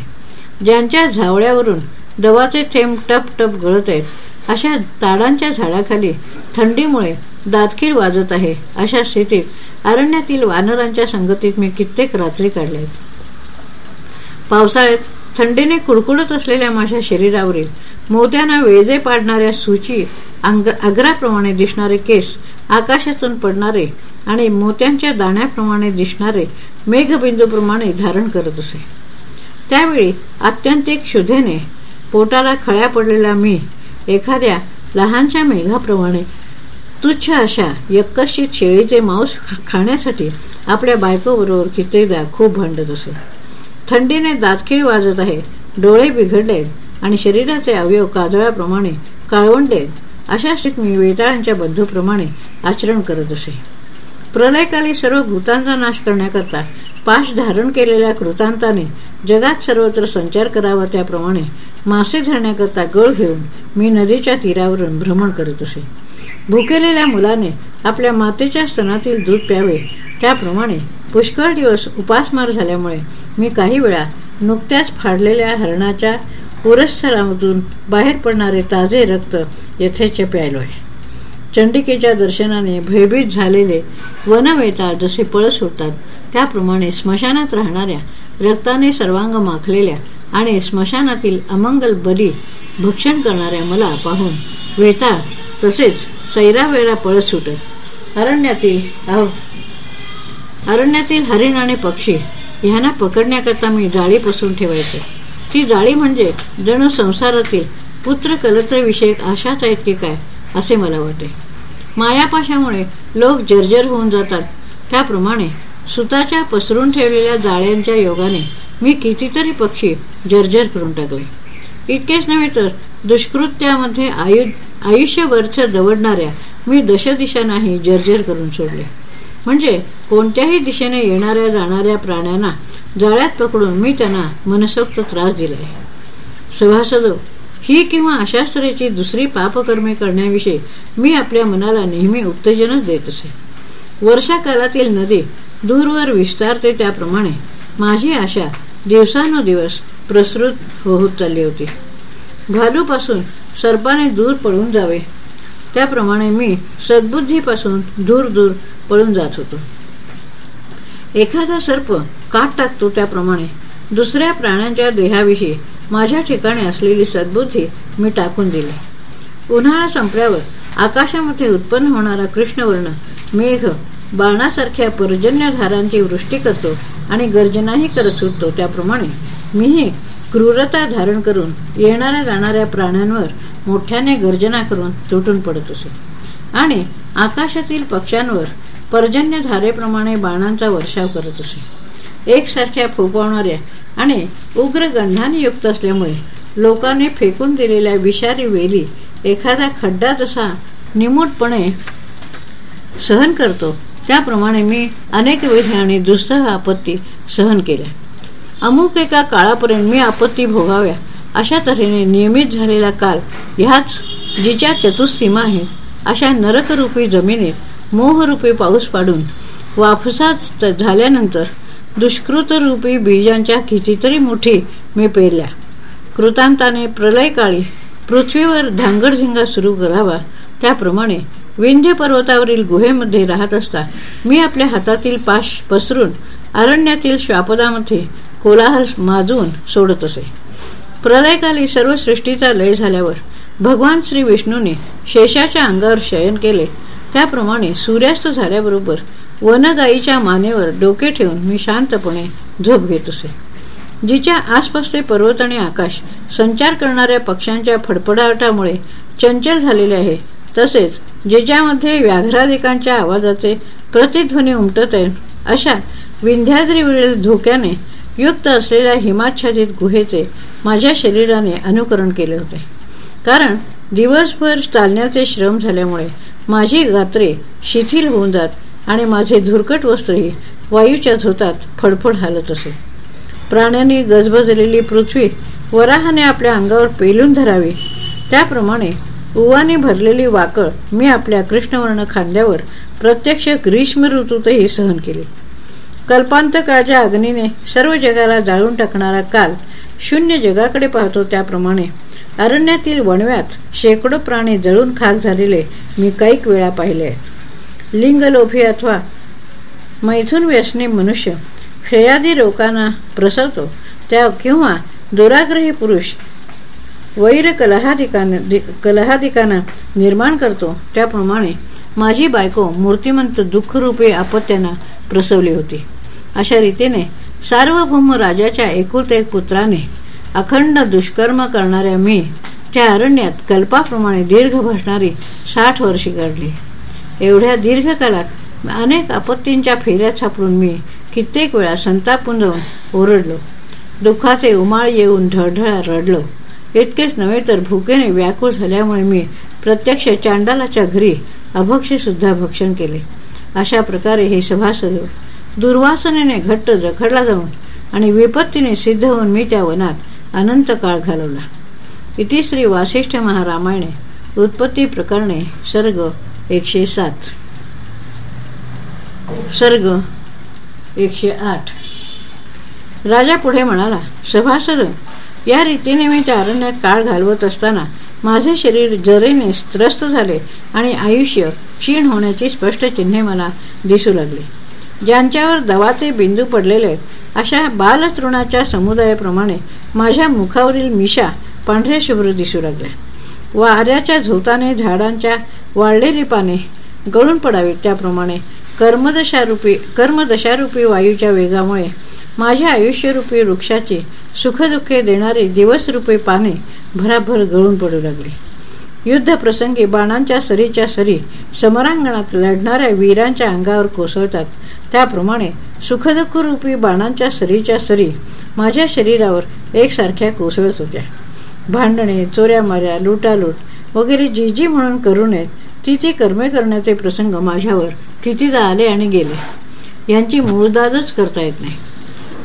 ज्यांच्या झावळ्यावरून दवाचे थेंब टप टप गळत आहेत अशा ताडांच्या झाडाखाली थंडीमुळे दादखीड वाजत आहे. अशा स्थितीत अरण्यातील वानरांच्या संगतीत मी कित्येक रात्री काढल्या पावसाळ्यात थंडीने कुडकुडत असलेल्या माझ्या शरीरावरील मोत्यांना वेजे पाडणाऱ्या सूची आग्राप्रमाणे दिसणारे केस आकाशातून पडणारे आणि मोत्यांच्या दाण्याप्रमाणे दिसणारे मेघबिंदूप्रमाणे धारण करत असे. त्यावेळी आत्यंतिक शुद्धेने पोटाला खळ्या पडलेला मी एखाद्या लहानशा मेघाप्रमाणे तुच्छ अशा यक्कशी शेळीचे मांस खाण्यासाठी आपल्या बायकोबरोबर कितीदा खूप भांडत असे. थंडीने दातखीळ वाजत आहे डोळे बिघडलेत आणि शरीराचे अवयव काजळाप्रमाणे काळवंडले अशा स्थितीत वेताळांच्या बंधूप्रमाणे आचरण करत असे. प्रलयकाली सर्व भूतांचा नाश करण्याकरता पाश धारण केलेल्या कृतांताने जगात सर्वत्र संचार करावा त्याप्रमाणे मासे धरण्याकरता गळ घेऊन मी नदीच्या तीरावरून भ्रमण करत असे. भुकेलेल्या मुलाने आपल्या मातेच्या स्तनातील दूध प्यावे. त्याप्रमाणे पुष्कळ दिवस उपासमार झाल्यामुळे मी काही वेळा नुकत्याच फाडलेल्या हरणाच्या पुरस्थरामधून बाहेर पडणारे ताजे रक्त यथेच प्यायलो आहे चंडिकेच्या दर्शनाने भयभीत झालेले वनवेता जसे पळस होतात त्याप्रमाणे स्मशानात राहणाऱ्या रक्ताने सर्वांग माखलेल्या आणि स्मशानातील अमंगल बली भक्षण करणाऱ्या मला पाहून वेता तसेच सैरा वेळा पळत सुटत. अरण्यातील अरण्यातील हरिण आणि पक्षी ह्यांना पकडण्याकरता मी जाळी पसरून ठेवायचे. ती जाळी म्हणजे जणू संसारातील पुत्र कलत्र विषयक आशाच आहेत की काय असे मला वाटे. मायापाशामुळे लोक जर्जर होऊन जातात. त्याप्रमाणे सुताच्या पसरून ठेवलेल्या जाळ्यांच्या योगाने मी कितीतरी पक्षी जर्जर करून टाकले. इतकेच नव्हे तर दुष्कृत्यामध्ये आयु आयुष्यभरच दवडणाऱ्या मी दशदिशांनाही जर्जर करून सोडले. म्हणजे कोणत्याही दिशेने येणाऱ्या जाणाऱ्या प्राण्यांना जाळ्यात पकडून मी त्यांना मनसोक्त त्रास दिलाय. सभासद ही किंवा अशा तऱ्हेची दुसरी पापकर्मे करण्याविषयी मी आपल्या मनाला नेहमी उत्तेजनच देत असे. वर्षाकालातील नदी दूरवर विस्तारते त्याप्रमाणे माझी आशा दिवसानुदिवस प्रसृत होत चालली होती. भालूपासून सर्पाने दूर पळून जावे. त्याप्रमाणे मी सद्बुद्धीपासून दूर दूर पळून जात होतो. एखादा सर्प काट टाकतो त्याप्रमाणे दुसऱ्या प्राण्यांच्या देहाविषयी माझ्या ठिकाणी असलेली सद्बुद्धी मी टाकून दिली. उन्हाळा संपल्यावर आकाशामध्ये उत्पन्न होणारा कृष्णवर्ण मेघ बाणासारख्या पर्जन्यधारांची वृष्टी करतो आणि गर्जनाही करत सुटतो. त्याप्रमाणे मीही क्रूरता धारण करून येणाऱ्या जाणाऱ्या प्राण्यांवर मोठ्याने गर्जना करून तुटून पडत असे. आणि आकाशातील पक्ष्यांवर पर्जन्य धारेप्रमाणे बाणांचा वर्षाव करत असे. एकसारख्या फोपवणाऱ्या आणि उग्र गंधाने युक्त असल्यामुळे लोकांनी फेकून दिलेल्या विषारी वेली एखादा खड्डा जसा निमूटपणे सहन करतो त्याप्रमाणे मी अनेक विधी आणि दुस्सह आपत्ती सहन केल्या. अमुक एका काळापर्यंत मी आपत्ती भोगाव्या. अशा तऱ्हेने नियमित झालेला काल ह्याच जिच्या चतुस्सीमा आहेत अशा नरकरूपी जमिनीत मोहरूपी पाऊस पाडून वाफसात झाल्यानंतर दुष्कृतरूपी बीजांच्या कितीतरी मोठी मी पेरल्या. कृतांताने प्रलयकाळी पृथ्वीवर धांगडझिंगा सुरू करावा. त्याप्रमाणे विंध्य पर्वतावरील गुहेमध्ये राहत असता मी आपल्या हातातील पाश पसरून अरण्यातील श्वापदामध्ये कोलाहल माजून सोडत असे. प्रलयकाली सर्व सृष्टीचा लय झाल्यावर भगवान श्री विष्णूने शेषाच्या अंगावर शयन केले. त्याप्रमाणे सूर्यास्त झाल्याबरोबर वनगाईच्या मानेवर डोके ठेवून मी शांतपणे झोप घेत असे. जिच्या आसपासचे पर्वत आणि आकाश संचार करणाऱ्या पक्ष्यांच्या फडफडाटामुळे चंचल झालेले आहे तसेच जिच्यामध्ये व्याघ्राधिकांच्या आवाजाचे प्रतिध्वनी उमटत आहेत अशा विंध्याद्रीवरील धोक्याने युक्त असलेल्या हिमाच्छादित गुहेचे माझ्या शरीराने अनुकरण केले होते. कारण दिवसभर चालण्याचे श्रम झाल्यामुळे माझी गात्रे शिथिल होऊन जात आणि माझे धुरकट वस्त्रही वायूच्या झोतात फडफड हालत असे. प्राण्यांनी गजबजलेली पृथ्वी वराहाने आपल्या अंगावर पेलून धरावी. त्याप्रमाणे उवाने भरलेली वाकळ मी आपल्या कृष्णवर्ण खांद्यावर प्रत्यक्ष ग्रीष्म ऋतूतही सहन केली. कल्पांतकाळच्या अग्नीने सर्व जगाला जाळून टाकणारा काल शून्य जगाकडे पाहतो त्याप्रमाणे. अरण्यातील वणव्यात शेकडो प्राणी जळून खाक झालेले मी कैक वेळा पाहिले. आहेत लिंगलोभी अथवा मैथून व्यसनी मनुष्य क्षयादी रोगांना प्रसवतो त्या किंवा दुराग्रही पुरुष वैर कलहादिकांना कलहादिकांना निर्माण करतो. त्याप्रमाणे माझी बायको मूर्तिमंत दुःखरूपे आपत्यांना प्रसवली होती. अशा रीतीने सार्वभौम राजाच्या एकुलत एक पुत्राने अखंड दुष्कर्म करणाऱ्या मी त्या अरण्यात कल्पाप्रमाणे दीर्घ भासणारी साठ वर्षे काढली. एवढ्या दीर्घ काळात अनेक आपत्तींच्या फेऱ्या छापरून मी कित्येक वेळा संतापून जाऊन ओरडलो. दुःखाचे उमाळ येऊन ढळढळा रडलो. इतकेच नव्हे तर भुकेने व्याकुळ झाल्यामुळे मी प्रत्यक्ष चांडालाच्या घरी अभक्ष्य सुद्धा भक्षण केले. अशा प्रकारे हे सभासद दुर्वासनेने घट्ट जखडला जाऊन आणि विपत्तीने सिद्ध होऊन मी त्या वनात अनंत काळ घालवला. इति श्री वासिष्ठ महारामायणे उत्पत्ती प्रकरणे सर्ग एकशे सात. सर्ग एकशे आठ. राजा पुढे म्हणाला सभासद या रीतीने मी त्या अरण्यात काळ घालवत असताना माझे शरीर जरेने त्रस्त झाले आणि आयुष्य क्षीण होण्याची स्पष्ट चिन्हे मला दिसू लागली. ज्यांच्यावर दवाचे बिंदू पडलेले अशा बालतृणाच्या समुदायाप्रमाणे माझ्या मुखावरील मिशा पांढरे शुभ्र दिसू लागल्या. वाऱ्याच्या झोताने झाडांच्या वाळलेली पाने गळून पडावीत. त्याप्रमाणे कर्मदशारूपी कर्मदशारूपी वायूच्या वेगामुळे माझ्या आयुष्यरूपी वृक्षाची सुखदुःखे देणारी दिवसरूपी पाने भराभर गळून पडू लागली. युद्धप्रसंगी बाणांच्या सरीच्या सरी समरांगणात लढणाऱ्या वीरांच्या अंगावर कोसळतात. त्याप्रमाणे सुखदुःखरूपी बाणांच्या सरीच्या सरी माझ्या शरीरावर एकसारख्या कोसळत होत्या. भांडणे चोऱ्या माऱ्या लुटालूट वगैरे जी जी म्हणून करू नयेत ती ती कर्मे करण्याचे प्रसंग माझ्यावर कितीदा आले आणि गेले. यांची मूळदादच करता येत नाही.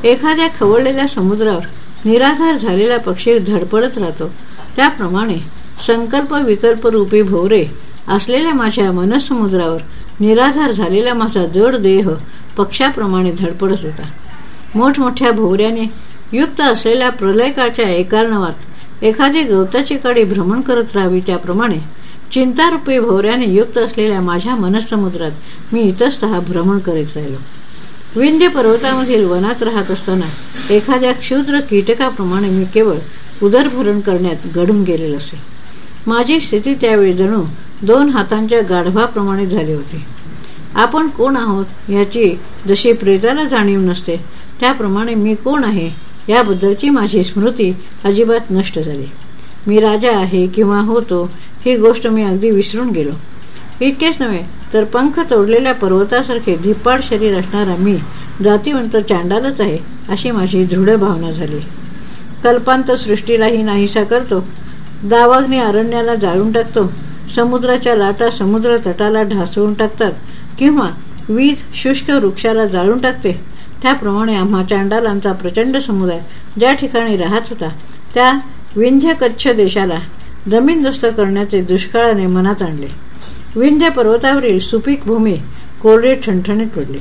एखाद्या खवळलेल्या समुद्रावर निराधार झालेला पक्षी धडपडत राहतो. त्याप्रमाणे संकल्प विकल्प रूपी भोवरे. असलेल्या माझ्या मनसमुद्रावर निराधार झालेला माझा जड देह पक्षाप्रमाणे धडपडत होता. मोठमोठ्या भोवऱ्याने युक्त असलेल्या प्रलयकाच्या एकार्णवात एखादी गवताची काडी भ्रमण करत राहावी त्याप्रमाणे चिंतारूपी भोवऱ्याने युक्त असलेल्या माझ्या मनसमुद्रात मी इतस्त भ्रमण करीत राहिलो. विंध्य पर्वतामधील वनात राहत असताना एखाद्या क्षुद्र कीटकाप्रमाणे मी केवळ उदरभरण करण्यात घडून गेलेलो असे. माझी स्थिती त्यावेळी जणू दोन हातांच्या गाढवाप्रमाणे झाली होती. आपण कोण आहोत याची जशी प्रेताला जाणीव नसते त्याप्रमाणे मी कोण आहे याबद्दलची माझी स्मृती अजिबात नष्ट झाली. मी राजा आहे किंवा होतो ही गोष्ट मी अगदी विसरून गेलो. इतकेच नव्हे तर पंख तोडलेल्या पर्वतासारखे धिप्पाड शरीर असणारा मी जातीवंत चांडालच आहे अशी माझी दृढ भावना झाली. कल्पांत सृष्टीलाही नाहीसा करतो दावाग्नी अरण्याला जाळून टाकतो. समुद्राच्या लाटा समुद्र तटाला ढासळून टाकतात किंवा वीज शुष्क वृक्षाला जाळून टाकते. त्याप्रमाणे आम्हा चांडालांचा प्रचंड समुदाय ज्या ठिकाणी राहत होता त्या विंध्य कच्छ देशाला जमीनदोस्त करण्याचे दुष्काळाने मनात आणले. विंध्य पर्वतावरील सुपीक भूमी कोरडे ठणठणीत पडली.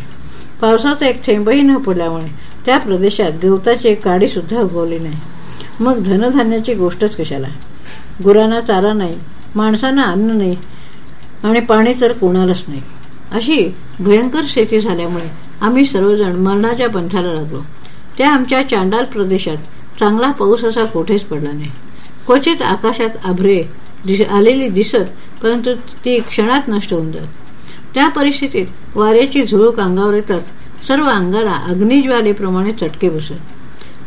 पावसाचा एक थेंबही न पडल्यामुळे त्या प्रदेशात गवताची काडी सुद्धा उगवली नाही. मग धनधान्याची गोष्टच कशाला? गुरांना चारा नाही माणसांना अन्न नाही आणि पाणी तर कोणालाच नाही. अशी भयंकर शेती झाल्यामुळे आम्ही सर्वजण मरणाच्या पंथाला लागलो. त्या आमच्या चांडाल प्रदेशात चांगला पाऊस असा कोठेच पडला नाही. क्वचित आकाशात आभरे आलेली दिसत परंतु ती क्षणात नष्ट होऊन जात. त्या परिस्थितीत वाऱ्याची झुळूक अंगावर येताच सर्व अंगाला अग्निज्वालेप्रमाणे चटके बसत.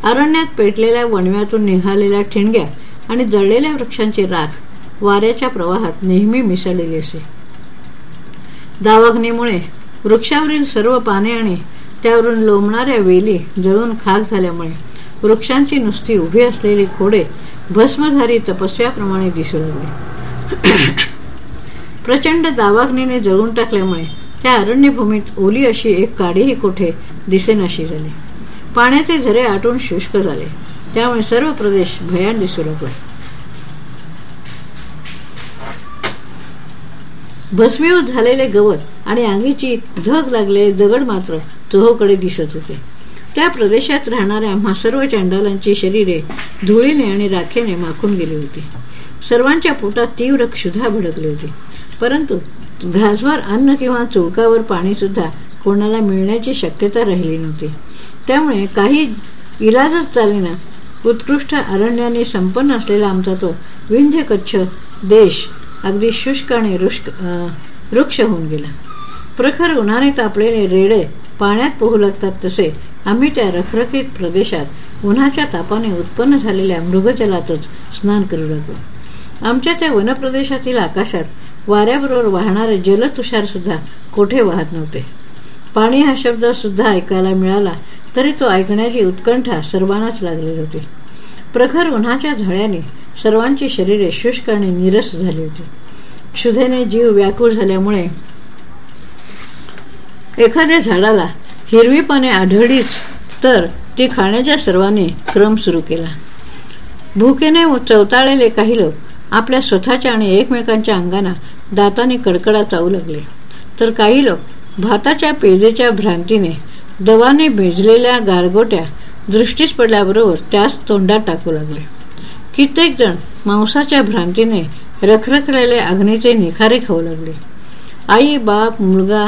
अरण्यात पेटलेल्या वणव्यातून निघालेल्या ठिणग्या आणि जळलेल्या वृक्षांची राख वाऱ्याच्या प्रवाहात नेहमी मिसळलेली असे. दावाग्नीमुळे वृक्षावरील सर्व पाने आणि त्यावरून लोंबणाऱ्या वेली जळून खाक झाल्यामुळे वृक्षांची नुसती उभी असलेली खोडे भस्मधारी तपस्याप्रमाणे दिसू लागली. प्रचंड दावाग्नीने जळून टाकल्यामुळे त्या अरण्यभूमीत ओली अशी एक काडीही कोठे दिसेनाशी झाली. पाण्याचे झरे आटून शुष्क झाले. त्यामुळे सर्व प्रदेश भयान दिसू लागला भस्मीभूत झालेले गवत आणि आंगीची धग लागलेले दगड मात्र चोहोकडे दिसत होते. त्या प्रदेशात राहणाऱ्या आम्हा सर्व चांडालांची शरीरे धुळीने आणि राखेने माखून गेली होती. सर्वांच्या पोटात तीव्र क्षुधा भडकली होती. परंतु घासभर अन्न किंवा चुळकावर पाणी सुद्धा कोणाला मिळण्याची शक्यता राहिली नव्हती. त्यामुळे काही इलाजच चालेना उत्कृष्ट अरण्याने संपन्न असलेला आमचा तो विंध्य कच्छ देश अगदी शुष्क आणि वृक्ष होऊन गेला. प्रखर उन्हाने तापलेले रेडे पाण्यात पोहू लागतात तसे आम्ही त्या रखरखीत प्रदेशात उन्हाच्या तापाने उत्पन्न झालेल्या मृगजलातच स्नान करू लागलो. आमच्या त्या वनप्रदेशातील आकाशात वाऱ्याबरोबर वाहणारे जलतुषार सुद्धा कोठे वाहत नव्हते. पाणी हा शब्द सुद्धा ऐकायला मिळाला तरी तो ऐकण्याची उत्कंठा सर्वांनाच लागलेली होती. प्रखर उन्हाच्या झळ्याने सर्वांची शरीरे शुष्क आणि निरस झाली होती. क्षुधेने जीव व्याकुळ झाल्यामुळे एखाद्या झाडाला हिरवी पाने आढळलीच तर ती खाण्याच्या सर्वांनी क्रम सुरू केला. भूकेने चवताळलेले काही लोक आपल्या स्वतःच्या आणि एकमेकांच्या अंगाना दाताने कडकडा चावू लागले. तर काही लोक भाताच्या पेजेच्या भ्रांतीने दवाने भिजलेल्या गारगोट्या दृष्टीस पडल्याबरोबर त्यास तोंडात टाकू लागले. कित्येक जण मांसाच्या भ्रांतीने रखरखलेले अग्नीचे निखारे खाऊ लागले. आई बाप मुलगा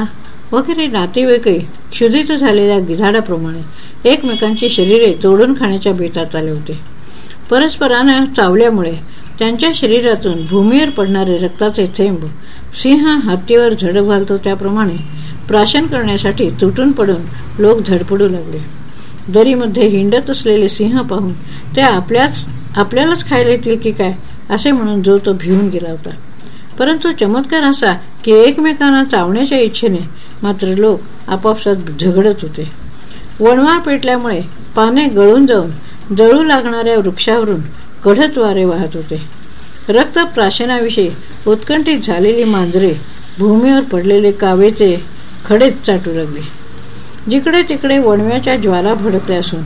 वगैरे नातेवाईकही क्षुधित झालेल्या गिधाडाप्रमाणे एकमेकांची शरीरे तोडून खाण्याच्या बेतात आले होते. परस्परानं चावल्यामुळे त्यांच्या शरीरातून भूमीवर पडणारे रक्ताचे थेंब सिंह हत्तीवर झडप घालतो त्याप्रमाणे प्राशन करण्यासाठी तुटून पडून लोक धडपडू लागले. दरीमध्ये हिंडत असलेले सिंह पाहून ते आपल्याच आपल्यालाच खायला येतील की काय असे म्हणून जो तो भिवून गेला होता. परंतु चमत्कार असा की एकमेकांना चावण्याच्या इच्छेने मात्र लोक आपापसात झगडत होते. वणवार पेटल्यामुळे पाने गळून जाऊन जळू लागणाऱ्या वृक्षावरून कढत वारे वाहत होते. रक्त प्राशनाविषयी उत्कंठित झालेली मांजरे भूमीवर पडलेले कावेचे खडेच चाटू लागले. जिकडे तिकडे वणव्याच्या ज्वाला भडकल्या असून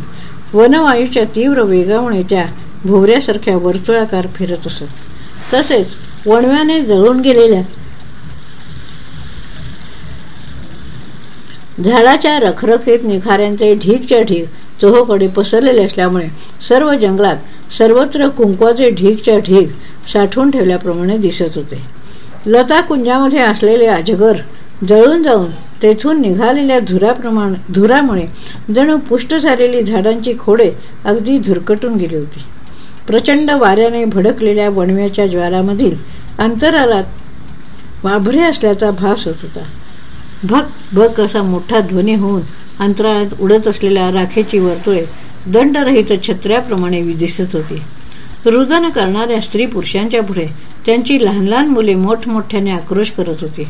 वनवायूच्या तीव्र वेगामुळे त्या भोवऱ्यासारख्या वर्तुळाकार फिरत असत. तसेच वणव्याने जळून गेलेल्या झाडाच्या रखरखीत निखाऱ्यांचे ढीकच्या ढीक चोहोकडे पसरलेले असल्यामुळे सर्व जंगलात सर्वत्र कुंकवाचे ढीकच्या ढीक साठवून ठेवल्याप्रमाणे दिसत होते. लता कुंजामध्ये असलेले अजगर जळून जाऊन तेथून निघालेल्या धुराप्रमाणे धुरामुळे जणू पुष्ट झालेली झाडांची खोडे अगदी धुरकटून गेली होती. प्रचंड वाऱ्याने भडकलेल्या वणव्याच्या ज्वारामधील अंतरालात वाभरे असल्याचा भास होत होता. भक भक असा मोठा ध्वनी होऊन अंतराळात उडत असलेल्या राखेची वर्तुळे दंडरहित छत्र्याप्रमाणे दिसत होती. रुदन करणाऱ्या स्त्री पुरुषांच्या पुढे त्यांची लहान लहान मुले मोठमोठ्याने आक्रोश करत होती.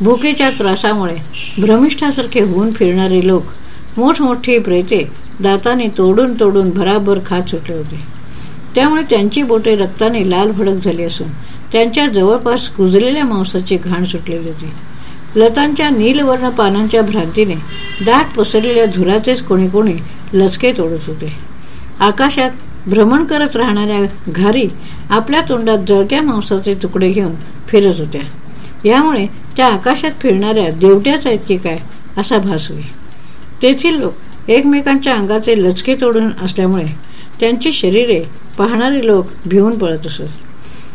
भुकेच्या त्रासामुळे भ्रमिष्ठासारखे होऊन फिरणारे लोक मोठमोठी प्रेते दाताने तोडून तोडून भराभर खात सुटले होते. त्यामुळे त्यांची बोटे रक्ताने लाल भडक झाली असून त्यांच्या जवळपास कुजलेल्या मांसाची घाण सुटलेली होती. लतांच्या नीलवर्ण पानांच्या भ्रांतीने दाट पसरलेल्या धुराचेच कोणी कोणी लचके तोडत होते. आकाशात भ्रमण करत राहणाऱ्या घारी आपल्या तोंडात जळक्या मांसाचे तुकडे घेऊन फिरत होत्या. यामुळे त्या आकाशात फिरणाऱ्या देवट्याच आहेत की काय? असा भास होई. तेथील लोक एकमेकांच्या अंगाचे लचके तोडून असल्यामुळे त्यांची शरीरे पाहणारे लोक भिवून पळत असत.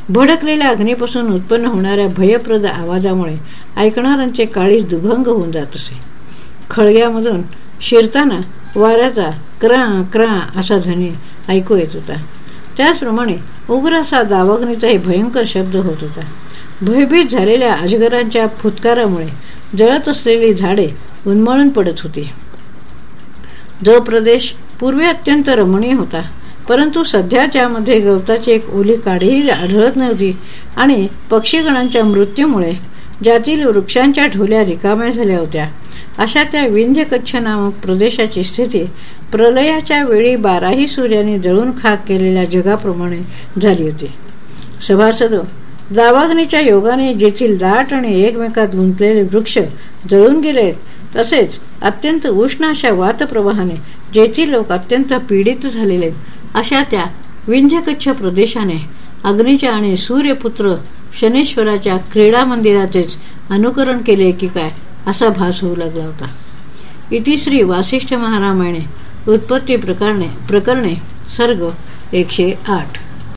भडकलेल्या अग्नीपासून उत्पन्न होणाऱ्या भयप्रद आवाजामुळे ऐकणाऱ्यांचे काळीच दुभंग होऊन जात असे. खळग्यामधून शिरताना वाऱ्याचा क्रा क्रा असा ध्वनी ऐकू येत होता. त्याचप्रमाणे उग्र असा दावाग्नीचाही भयंकर शब्द होत होता. भयभीत झालेल्या अजगरांच्या फुतकारामुळे जळत असलेली झाडे उन्मळून पडत होती. जो प्रदेश पूर्वी अत्यंत रमणीय होता परंतु सध्या त्यामध्ये गवताची एक ओली काढीही आढळत नव्हती आणि पक्षीगणांच्या मृत्यूमुळे ज्यातील वृक्षांच्या ढोल्या रिकाम्या झाल्या होत्या अशा त्या विंध्य कच्छ नामक प्रदेशाची स्थिती प्रलयाच्या वेळी बाराही सूर्याने जळून खाक केलेल्या जगाप्रमाणे झाली होती. सभासद दावाग्नीच्या योगाने जेथील दाट आणि एकमेकात गुंतलेले वृक्ष जळून गेलेत तसेच अत्यंत उष्ण अशा वातप्रवाहाने जेथील लोक अत्यंत पीडित झालेले अशा त्या विंध्यकच्छ प्रदेशाने अग्नीच्या आणि सूर्यपुत्र शनेश्वराच्या क्रीडा मंदिराचेच अनुकरण केले की काय असा भास होऊ लागला होता. इतिश्री वासिष्ठ महारामायणे उत्पत्ती प्रकरणे प्रकरणे सर्ग एकशे आठ.